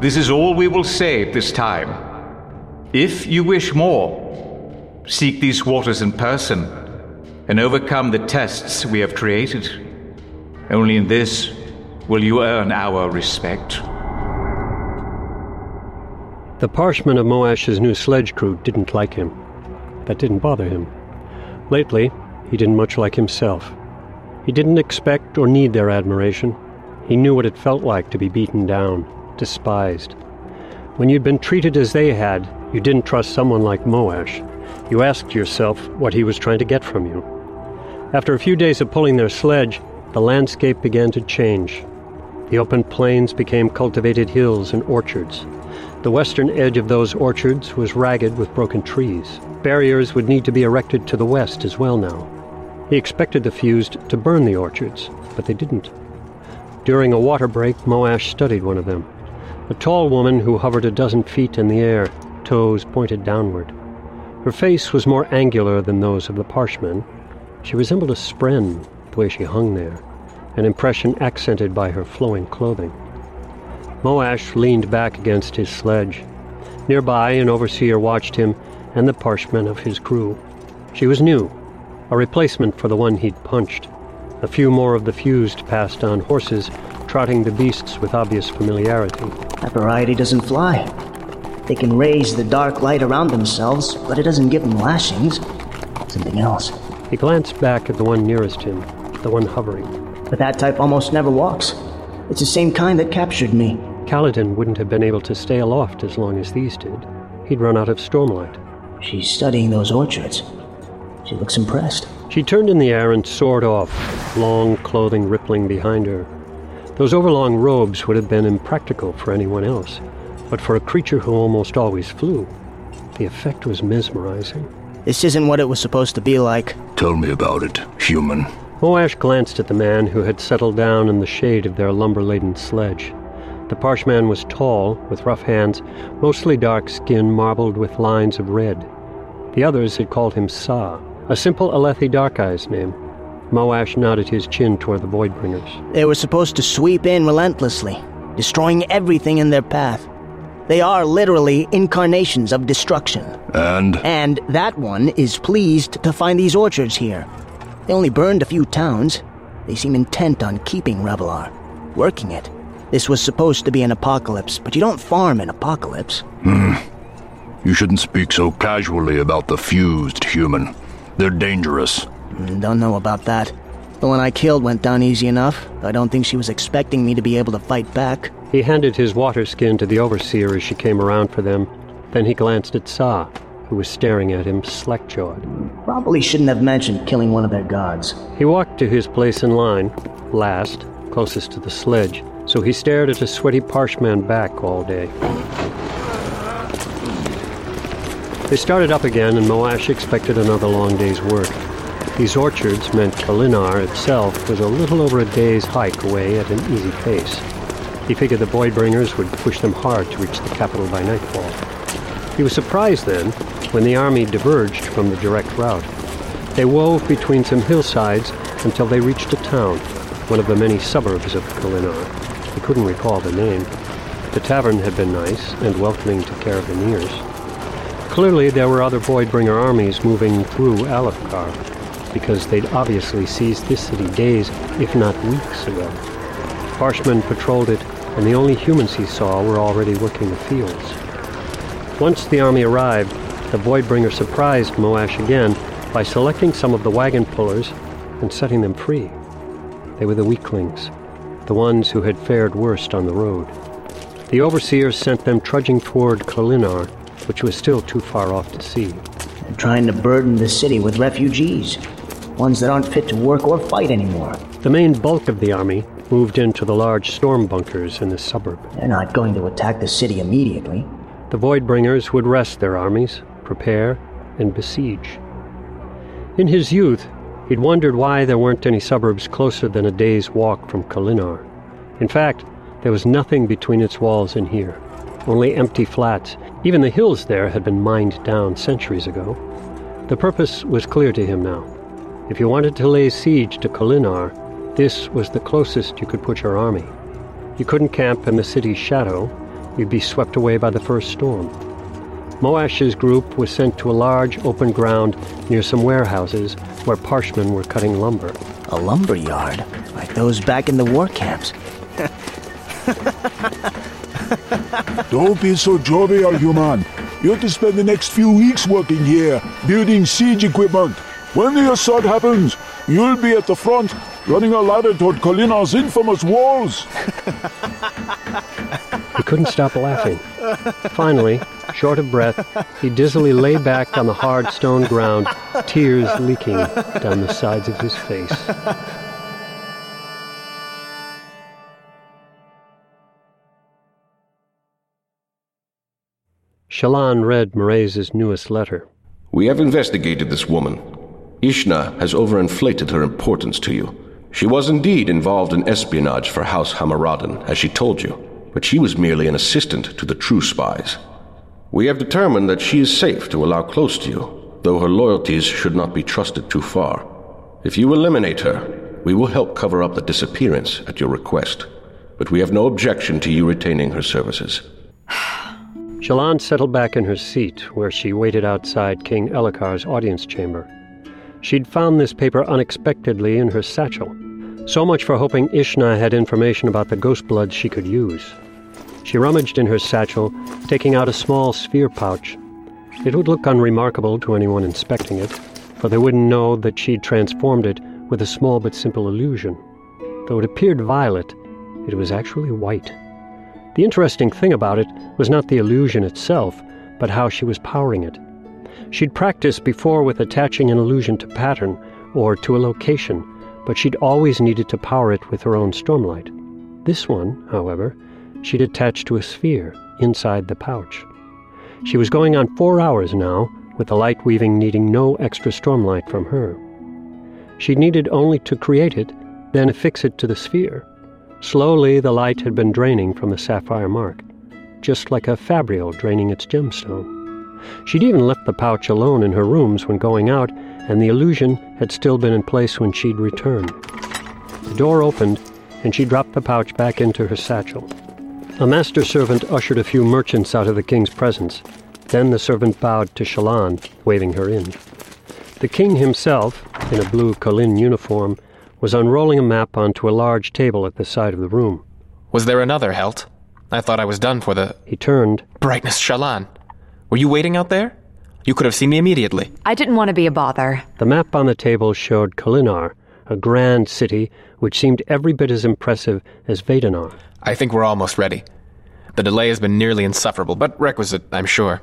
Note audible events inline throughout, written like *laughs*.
This is all we will say at this time. If you wish more, seek these waters in person and overcome the tests we have created. Only in this will you earn our respect. The parshmen of Moash's new sledge crew didn't like him. That didn't bother him. Lately, he didn't much like himself. He didn't expect or need their admiration. He knew what it felt like to be beaten down, despised. When you'd been treated as they had, you didn't trust someone like Moash. You asked yourself what he was trying to get from you. After a few days of pulling their sledge, the landscape began to change. The open plains became cultivated hills and orchards. The western edge of those orchards was ragged with broken trees. Barriers would need to be erected to the west as well now. He expected the fused to burn the orchards, but they didn't. During a water break, Moash studied one of them. A tall woman who hovered a dozen feet in the air, toes pointed downward. Her face was more angular than those of the parshmen. She resembled a spren, the way she hung there, an impression accented by her flowing clothing. Moash leaned back against his sledge. Nearby, an overseer watched him and the parshmen of his crew. She was new, a replacement for the one he'd punched. A few more of the fused passed on horses, trotting the beasts with obvious familiarity. That variety doesn't fly. They can raise the dark light around themselves, but it doesn't give them lashings. Something else. He glanced back at the one nearest him, the one hovering. But that type almost never walks. It's the same kind that captured me. Kaladin wouldn't have been able to stay aloft as long as these did. He'd run out of stormlight. She's studying those orchards. She looks impressed. She turned in the air and soared off, long clothing rippling behind her. Those overlong robes would have been impractical for anyone else, but for a creature who almost always flew, the effect was mesmerizing. This isn't what it was supposed to be like. Tell me about it, human. Moash glanced at the man who had settled down in the shade of their lumber laden sledge. The parshman was tall, with rough hands, mostly dark skin marbled with lines of red. The others had called him Sa, a simple Alethi Dark-Eyes name. Moash nodded his chin toward the Voidbringers. They were supposed to sweep in relentlessly, destroying everything in their path. They are literally incarnations of destruction. And? And that one is pleased to find these orchards here. They only burned a few towns. They seem intent on keeping Revolar, working it. This was supposed to be an apocalypse, but you don't farm an apocalypse. Hmm. You shouldn't speak so casually about the fused human. They're dangerous. Don't know about that. The one I killed went down easy enough. I don't think she was expecting me to be able to fight back. He handed his water skin to the overseer as she came around for them. Then he glanced at Sa, who was staring at him slack-jawed. Probably shouldn't have mentioned killing one of their gods. He walked to his place in line, last, closest to the sledge, so he stared at a sweaty parshman back all day. They started up again, and Moash expected another long day's work. These orchards meant Kholinar itself was a little over a day's hike away at an easy pace. He figured the Voidbringers would push them hard to reach the capital by nightfall. He was surprised then when the army diverged from the direct route. They wove between some hillsides until they reached a town, one of the many suburbs of Kholinar. He couldn't recall the name. The tavern had been nice and welcoming to carabineers. Clearly, there were other Voidbringer armies moving through Alethkar, because they'd obviously seized this city days, if not weeks ago. Parshmen patrolled it, and the only humans he saw were already working the fields. Once the army arrived, the Voidbringer surprised Moash again by selecting some of the wagon pullers and setting them free. They were the weaklings, the ones who had fared worst on the road. The overseers sent them trudging toward Kholinar, which was still too far off to see. They're trying to burden the city with refugees, ones that aren't fit to work or fight anymore. The main bulk of the army moved into the large storm bunkers in the suburb. They're not going to attack the city immediately. The Voidbringers would rest their armies, prepare, and besiege. In his youth, he'd wondered why there weren't any suburbs closer than a day's walk from Kholinar. In fact, there was nothing between its walls and here, only empty flats. Even the hills there had been mined down centuries ago. The purpose was clear to him now. If you wanted to lay siege to Kholinar, this was the closest you could put your army. You couldn't camp in the city's shadow. You'd be swept away by the first storm. Moash's group was sent to a large open ground near some warehouses where Parshmen were cutting lumber. A lumber yard, like those back in the war camps. *laughs* Don't be so jovial, human. You have to spend the next few weeks working here, building siege equipment. When the assault happens, you'll be at the front, running a ladder toward Kholinar's infamous walls. He couldn't stop laughing. Finally, short of breath, he dizzily lay back on the hard stone ground, tears leaking down the sides of his face. Shallan read Mraize's newest letter. We have investigated this woman. Ishna has overinflated her importance to you. She was indeed involved in espionage for House Hammuradan, as she told you, but she was merely an assistant to the true spies. We have determined that she is safe to allow close to you, though her loyalties should not be trusted too far. If you eliminate her, we will help cover up the disappearance at your request, but we have no objection to you retaining her services. Shallan settled back in her seat, where she waited outside King Elhokar's audience chamber. She'd found this paper unexpectedly in her satchel. So much for hoping Ishna had information about the ghost blood she could use. She rummaged in her satchel, taking out a small sphere pouch. It would look unremarkable to anyone inspecting it, for they wouldn't know that she'd transformed it with a small but simple illusion. Though it appeared violet, it was actually white. The interesting thing about it was not the illusion itself, but how she was powering it. She'd practiced before with attaching an illusion to pattern or to a location, but she'd always needed to power it with her own stormlight. This one, however, she'd attached to a sphere inside the pouch. She was going on four hours now, with the light weaving needing no extra stormlight from her. She needed only to create it, then affix it to the sphere. Slowly, the light had been draining from the sapphire mark, just like a fabrial draining its gemstone. She'd even left the pouch alone in her rooms when going out, and the illusion had still been in place when she'd returned. The door opened, and she dropped the pouch back into her satchel. A master servant ushered a few merchants out of the king's presence. Then the servant bowed to Shallan, waving her in. The king himself, in a blue Kholin uniform, was unrolling a map onto a large table at the side of the room. Was there another Helt? I thought I was done for the He turned. brightness Shallan. Were you waiting out there? You could have seen me immediately. I didn't want to be a bother. The map on the table showed Kholinar, a grand city which seemed every bit as impressive as Vedenar. I think we're almost ready. The delay has been nearly insufferable, but requisite, I'm sure.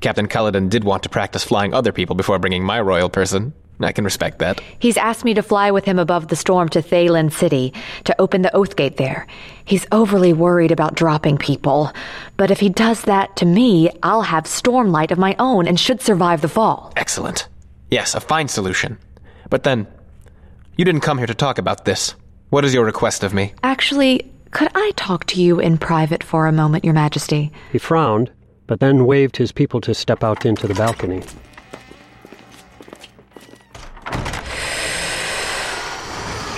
Captain Kaladin did want to practice flying other people before bringing my royal person. I can respect that. He's asked me to fly with him above the storm to Thaylen City to open the Oath Gate there. He's overly worried about dropping people. But if he does that to me, I'll have stormlight of my own and should survive the fall. Excellent. Yes, a fine solution. But then, you didn't come here to talk about this. What is your request of me? Actually, could I talk to you in private for a moment, Your Majesty? He frowned, but then waved his people to step out into the balcony.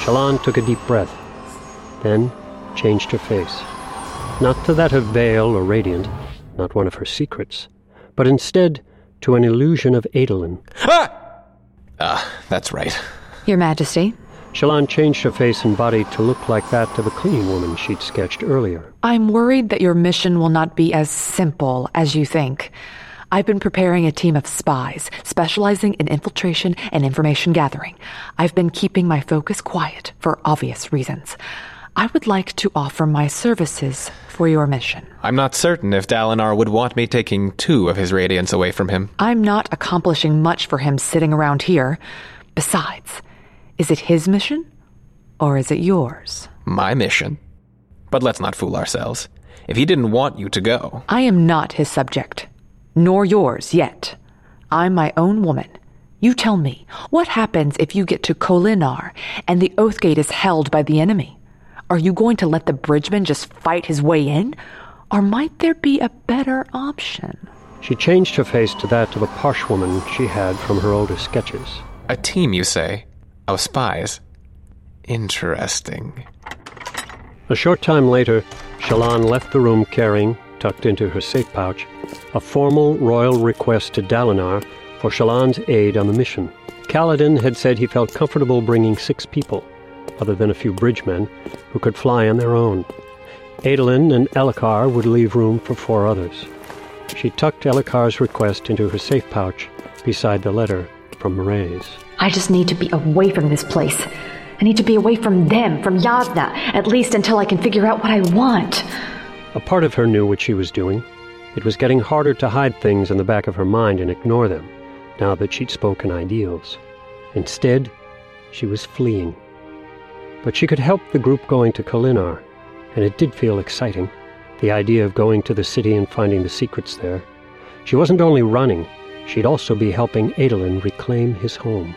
Shallan took a deep breath, then changed her face. Not to that of Veil or Radiant, not one of her secrets, but instead to an illusion of Adolin. Ah, that's right. Your Majesty, Shallan changed her face and body to look like that of a cleaning woman she'd sketched earlier. I'm worried that your mission will not be as simple as you think. I've been preparing a team of spies, specializing in infiltration and information gathering. I've been keeping my focus quiet for obvious reasons. I would like to offer my services for your mission. I'm not certain if Dalinar would want me taking two of his radiance away from him. I'm not accomplishing much for him sitting around here. Besides, is it his mission or is it yours? My mission. But let's not fool ourselves. If he didn't want you to go, I am not his subject, nor yours yet. I'm my own woman. You tell me, what happens if you get to Kholinar and the Oath Gate is held by the enemy? Are you going to let the bridgeman just fight his way in? Or might there be a better option? She changed her face to that of a posh woman she had from her older sketches. a team, you say, of spies. Interesting. A short time later, Shallan left the room carrying, tucked into her safe pouch, a formal royal request to Dalinar for Shallan's aid on the mission. Kaladin had said he felt comfortable bringing six people, other than a few bridgemen, who could fly on their own. Adolin and Elhokar would leave room for four others. She tucked Elhokar's request into her safe pouch beside the letter from Mraize. I just need to be away from this place. I need to be away from them, from Jasnah, at least until I can figure out what I want. A part of her knew what she was doing. It was getting harder to hide things in the back of her mind and ignore them, now that she'd spoken ideals. Instead, she was fleeing. But she could help the group going to Kholinar, and it did feel exciting, the idea of going to the city and finding the secrets there. She wasn't only running, she'd also be helping Adolin reclaim his home.